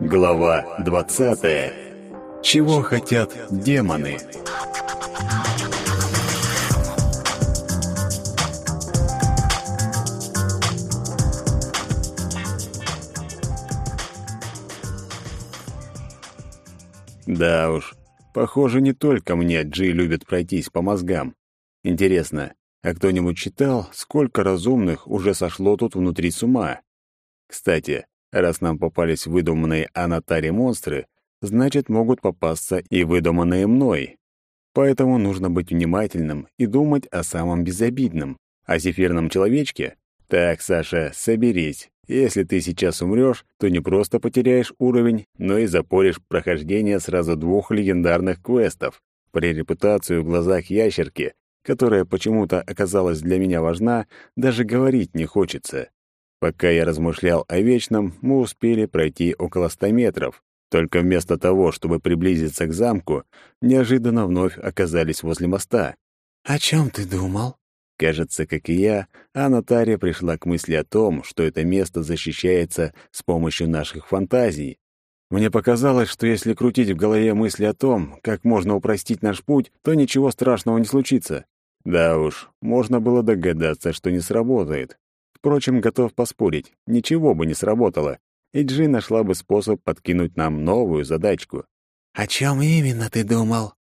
Глава 20. Чего хотят демоны? Да уж, похоже, не только мне Джи любит пройтись по мозгам. Интересно, а кто-нибудь читал, сколько разумных уже сошло тут внутри с ума? Кстати, раз нам попались выдуманные анатари монстры, значит, могут попасться и выдуманные мной. Поэтому нужно быть внимательным и думать о самом безобидном. О зефирном человечке? Так, Саша, соберись. Если ты сейчас умрёшь, то не просто потеряешь уровень, но и запоришь прохождение сразу двух легендарных квестов. При репутации в глазах ящерки которая почему-то оказалась для меня важна, даже говорить не хочется. Пока я размышлял о вечном, мы успели пройти около ста метров. Только вместо того, чтобы приблизиться к замку, неожиданно вновь оказались возле моста. «О чем ты думал?» Кажется, как и я, Анатария пришла к мысли о том, что это место защищается с помощью наших фантазий. Мне показалось, что если крутить в голове мысли о том, как можно упростить наш путь, то ничего страшного не случится. Да уж, можно было догадаться, что не сработает. Впрочем, готов поспорить, ничего бы не сработало, и Джи нашла бы способ подкинуть нам новую задачку. «О чем именно ты думал?»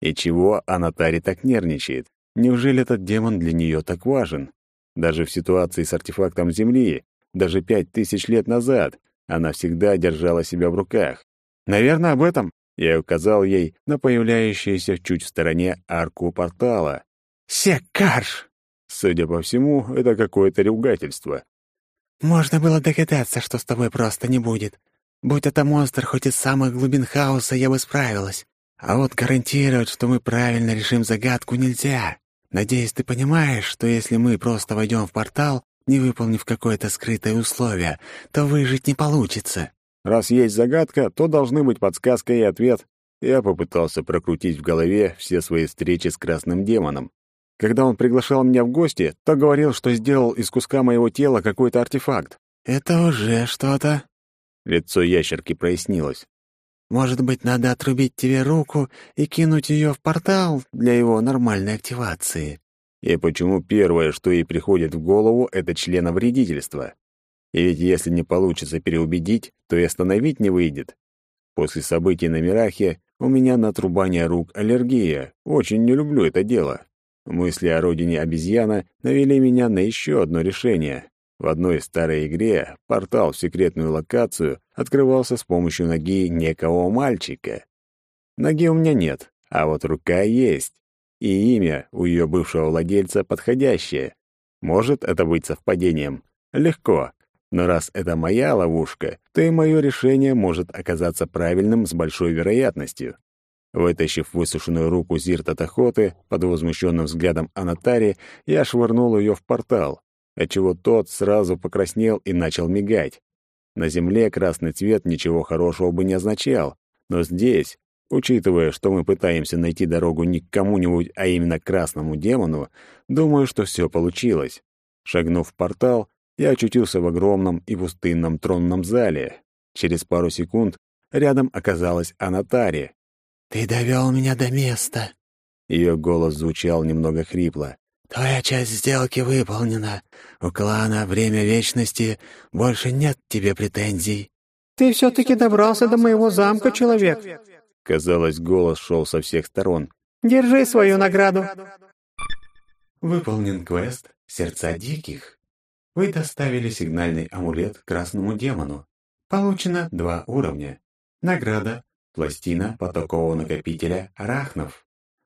И чего Анатари так нервничает? Неужели этот демон для нее так важен? Даже в ситуации с артефактом Земли, даже пять тысяч лет назад, она всегда держала себя в руках. «Наверное, об этом?» Я указал ей на появляющуюся чуть в стороне арку портала. Секарш!» Судя по всему, это какое-то ругательство. «Можно было догадаться, что с тобой просто не будет. Будь это монстр хоть из самых глубин хаоса, я бы справилась. А вот гарантировать, что мы правильно решим загадку, нельзя. Надеюсь, ты понимаешь, что если мы просто войдем в портал, не выполнив какое-то скрытое условие, то выжить не получится». «Раз есть загадка, то должны быть подсказка и ответ». Я попытался прокрутить в голове все свои встречи с красным демоном. Когда он приглашал меня в гости, то говорил, что сделал из куска моего тела какой-то артефакт. «Это уже что-то». Лицо ящерки прояснилось. «Может быть, надо отрубить тебе руку и кинуть ее в портал для его нормальной активации?» И почему первое, что ей приходит в голову, это членовредительство? И ведь если не получится переубедить, то и остановить не выйдет. После событий на Мирахе у меня на отрубание рук аллергия. Очень не люблю это дело. Мысли о родине обезьяна навели меня на еще одно решение. В одной старой игре портал в секретную локацию открывался с помощью ноги некого мальчика. Ноги у меня нет, а вот рука есть. И имя у ее бывшего владельца подходящее. Может это быть совпадением? Легко. Но раз это моя ловушка, то и мое решение может оказаться правильным с большой вероятностью. Вытащив высушенную руку Зирта Тахоты под возмущенным взглядом Анатари, я швырнул ее в портал, отчего тот сразу покраснел и начал мигать. На земле красный цвет ничего хорошего бы не означал, но здесь, учитывая, что мы пытаемся найти дорогу не к кому-нибудь, а именно к красному демону, думаю, что все получилось. Шагнув в портал, я очутился в огромном и пустынном тронном зале. Через пару секунд рядом оказалась Анатари, «Ты довел меня до места». Ее голос звучал немного хрипло. «Твоя часть сделки выполнена. У клана время вечности. Больше нет тебе претензий». «Ты все-таки добрался до моего замка, человек». Казалось, голос шел со всех сторон. «Держи свою награду». Выполнен квест «Сердца диких». Вы доставили сигнальный амулет красному демону. Получено два уровня. Награда Пластина потокового накопителя арахнов.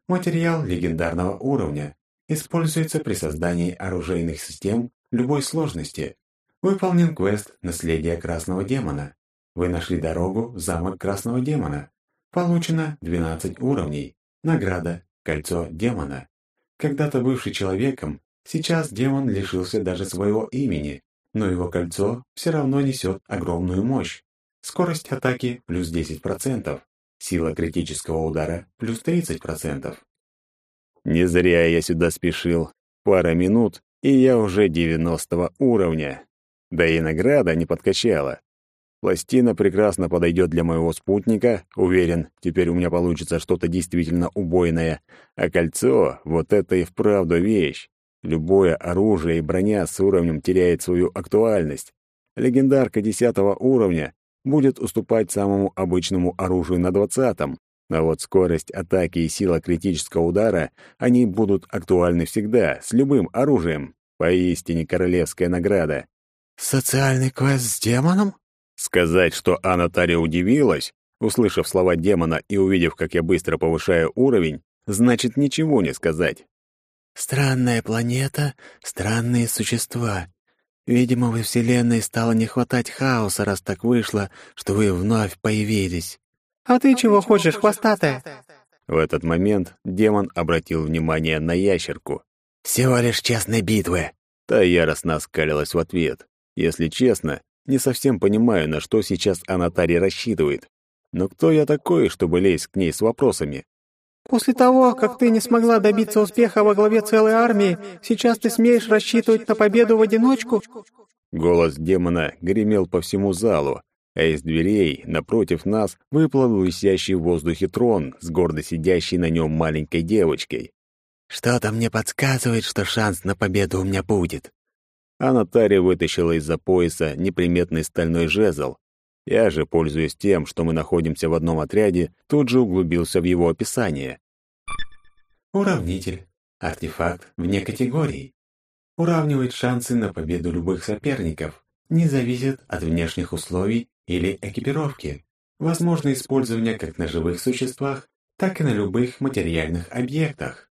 Материал легендарного уровня. Используется при создании оружейных систем любой сложности. Выполнен квест «Наследие Красного Демона». Вы нашли дорогу в замок Красного Демона. Получено 12 уровней. Награда «Кольцо Демона». Когда-то бывший человеком, сейчас демон лишился даже своего имени, но его кольцо все равно несет огромную мощь. Скорость атаки плюс 10%. Сила критического удара плюс 30%. Не зря я сюда спешил. Пара минут, и я уже 90 уровня. Да и награда не подкачала. Пластина прекрасно подойдет для моего спутника, уверен, теперь у меня получится что-то действительно убойное. А кольцо — вот это и вправду вещь. Любое оружие и броня с уровнем теряет свою актуальность. Легендарка десятого уровня будет уступать самому обычному оружию на двадцатом, а вот скорость атаки и сила критического удара, они будут актуальны всегда, с любым оружием. Поистине королевская награда. «Социальный квест с демоном?» Сказать, что Анатария удивилась, услышав слова демона и увидев, как я быстро повышаю уровень, значит ничего не сказать. «Странная планета, странные существа. Видимо, во Вселенной стало не хватать хаоса, раз так вышло, что вы вновь появились». «А ты чего хочешь, хвостатая?» В этот момент демон обратил внимание на ящерку. «Всего лишь честной битвы!» Та яростно оскалилась в ответ. Если честно, не совсем понимаю, на что сейчас Анатарий рассчитывает. Но кто я такой, чтобы лезть к ней с вопросами? «После того, как ты не смогла добиться успеха во главе целой армии, сейчас ты смеешь рассчитывать на победу в одиночку?» Голос демона гремел по всему залу, а из дверей напротив нас выплыл висящий в воздухе трон с гордо сидящей на нем маленькой девочкой. «Что-то мне подсказывает, что шанс на победу у меня будет а Наталья вытащила из-за пояса неприметный стальной жезл. Я же, пользуясь тем, что мы находимся в одном отряде, тут же углубился в его описание. Уравнитель. Артефакт вне категорий. Уравнивает шансы на победу любых соперников. Не зависит от внешних условий или экипировки. Возможно использование как на живых существах, так и на любых материальных объектах.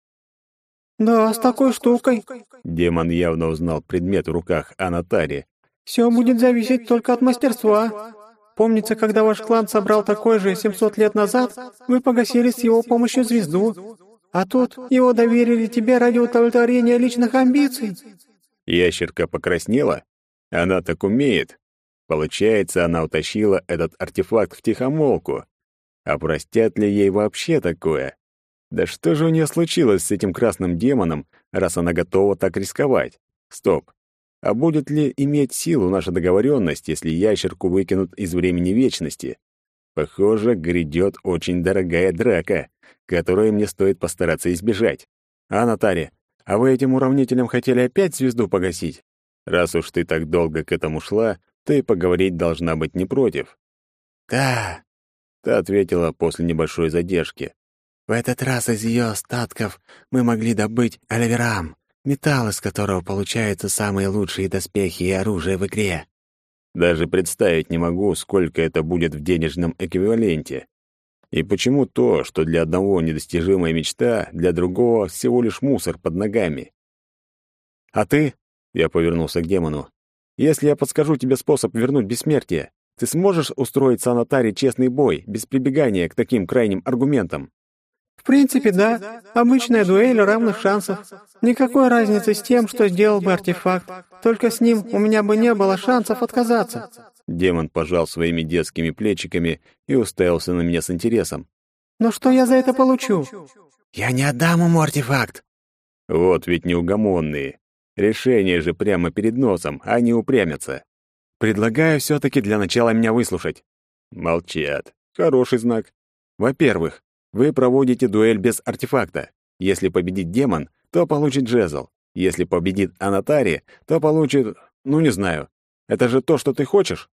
«Да, с такой штукой». Демон явно узнал предмет в руках Анатари. «Все будет зависеть только от мастерства. Помнится, когда ваш клан собрал такой же 700 лет назад, вы погасили с его помощью звезду. А тут его доверили тебе ради удовлетворения личных амбиций». Ящерка покраснела? Она так умеет. Получается, она утащила этот артефакт в тихомолку. А простят ли ей вообще такое? Да что же у нее случилось с этим красным демоном, раз она готова так рисковать? Стоп. А будет ли иметь силу наша договоренность, если ящерку выкинут из времени вечности? Похоже, грядет очень дорогая драка, которую мне стоит постараться избежать. А, Наталья, а вы этим уравнителем хотели опять звезду погасить? Раз уж ты так долго к этому шла, и поговорить должна быть не против. «Да», — ты ответила после небольшой задержки. В этот раз из ее остатков мы могли добыть альверам, металл из которого получаются самые лучшие доспехи и оружие в игре. Даже представить не могу, сколько это будет в денежном эквиваленте. И почему то, что для одного недостижимая мечта, для другого всего лишь мусор под ногами? А ты, я повернулся к демону, если я подскажу тебе способ вернуть бессмертие, ты сможешь устроить с Анатари честный бой, без прибегания к таким крайним аргументам? В принципе, да. Обычная дуэль равных шансов. Никакой разницы с тем, что сделал бы артефакт. Только с ним у меня бы не было шансов отказаться. Демон пожал своими детскими плечиками и уставился на меня с интересом. «Но что я за это получу?» «Я не отдам ему артефакт!» Вот ведь неугомонные. Решение же прямо перед носом, а не упрямятся. Предлагаю все-таки для начала меня выслушать. Молчат. Хороший знак. Во-первых, вы проводите дуэль без артефакта. Если победит демон, то получит жезл. Если победит Анатари, то получит... Ну, не знаю. Это же то, что ты хочешь?»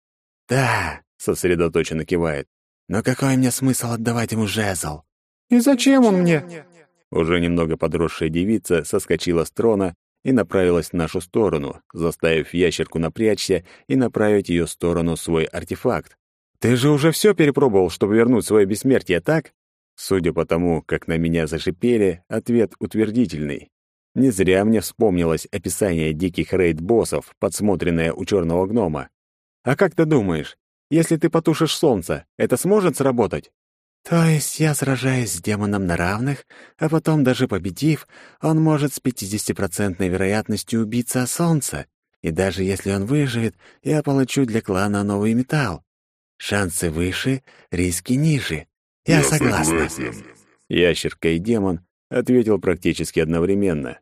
«Да», — сосредоточенно кивает. «Но какой мне смысл отдавать ему жезл?» «И зачем он мне?» Уже немного подросшая девица соскочила с трона и направилась в нашу сторону, заставив ящерку напрячься и направить ее в сторону свой артефакт. «Ты же уже все перепробовал, чтобы вернуть свое бессмертие, так?» Судя по тому, как на меня зашипели, ответ утвердительный. Не зря мне вспомнилось описание диких рейд-боссов, подсмотренное у черного гнома. А как ты думаешь, если ты потушишь солнце, это сможет сработать? То есть я сражаюсь с демоном на равных, а потом, даже победив, он может с 50% вероятностью убиться о солнце. И даже если он выживет, я получу для клана новый металл. Шансы выше, риски ниже. Я согласна. Ящерка и демон ответил практически одновременно.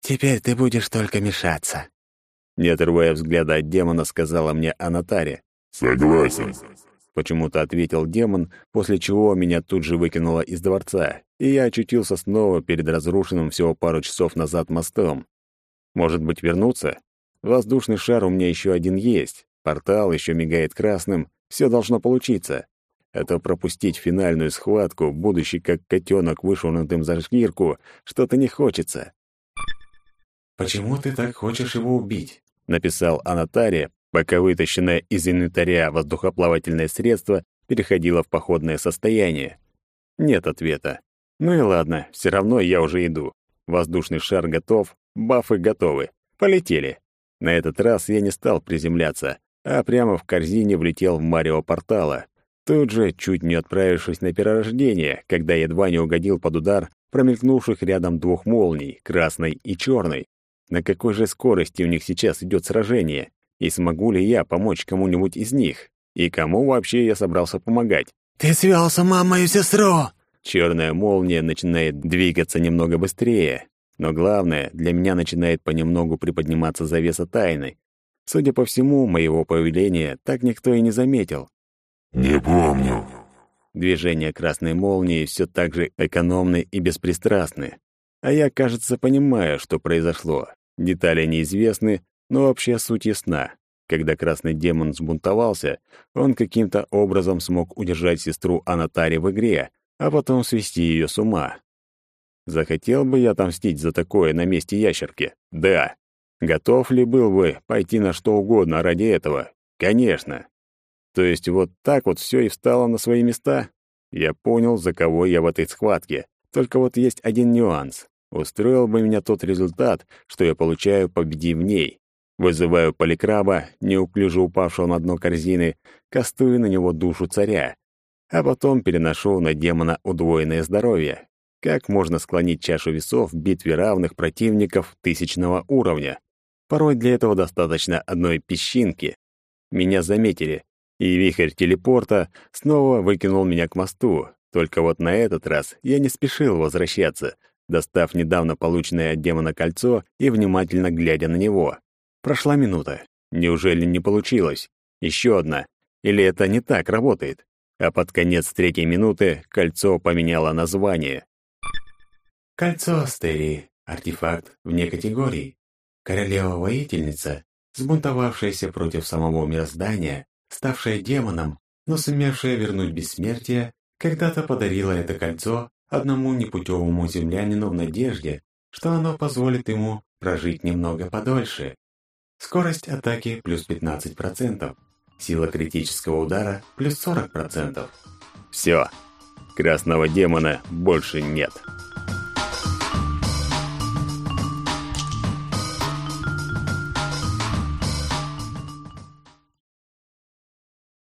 Теперь ты будешь только мешаться. Не отрывая взгляда от демона, сказала мне Анатария. Согласен. Почему-то ответил демон, после чего меня тут же выкинуло из дворца, и я очутился снова перед разрушенным всего пару часов назад мостом. Может быть, вернуться? Воздушный шар у меня еще один есть, портал еще мигает красным, все должно получиться. Это пропустить финальную схватку, будучи как котенок, вышвырнутым за шкирку, что-то не хочется. «Почему ты так хочешь его убить?» — написал Анатария, пока вытащенное из инвентаря воздухоплавательное средство переходило в походное состояние. Нет ответа. Ну и ладно, все равно я уже иду. Воздушный шар готов, бафы готовы. Полетели. На этот раз я не стал приземляться, а прямо в корзине влетел в Марио портала. Тут же, чуть не отправившись на перерождение, когда едва не угодил под удар промелькнувших рядом двух молний, красной и черной. На какой же скорости у них сейчас идет сражение? И смогу ли я помочь кому-нибудь из них? И кому вообще я собрался помогать? «Ты свел с ума мою сестру!» Черная молния начинает двигаться немного быстрее. Но главное, для меня начинает понемногу приподниматься завеса тайны. Судя по всему, моего появления так никто и не заметил. «Не помню». Движения красной молнии все так же экономны и беспристрастны. А я, кажется, понимаю, что произошло. Детали неизвестны, но общая суть ясна. Когда красный демон сбунтовался, он каким-то образом смог удержать сестру Анатари в игре, а потом свести ее с ума. Захотел бы я отомстить за такое на месте ящерки? Да. Готов ли был бы пойти на что угодно ради этого? Конечно. То есть вот так вот все и встало на свои места? Я понял, за кого я в этой схватке. Только вот есть один нюанс. Устроил бы меня тот результат, что я получаю, победив в ней. Вызываю поликраба, неуклюже упавшего на дно корзины, кастую на него душу царя, а потом переношу на демона удвоенное здоровье. Как можно склонить чашу весов в битве равных противников тысячного уровня? Порой для этого достаточно одной песчинки. Меня заметили, и вихрь телепорта снова выкинул меня к мосту. Только вот на этот раз я не спешил возвращаться, достав недавно полученное от демона кольцо и внимательно глядя на него. Прошла минута. Неужели не получилось? Еще одна. Или это не так работает? А под конец третьей минуты кольцо поменяло название. Кольцо Астерии. Артефакт вне категории. Королева-воительница, сбунтовавшаяся против самого мироздания, ставшая демоном, но сумевшая вернуть бессмертие, когда-то подарила это кольцо одному непутевому землянину в надежде, что оно позволит ему прожить немного подольше. Скорость атаки плюс 15%, сила критического удара плюс 40%. Все, красного демона больше нет.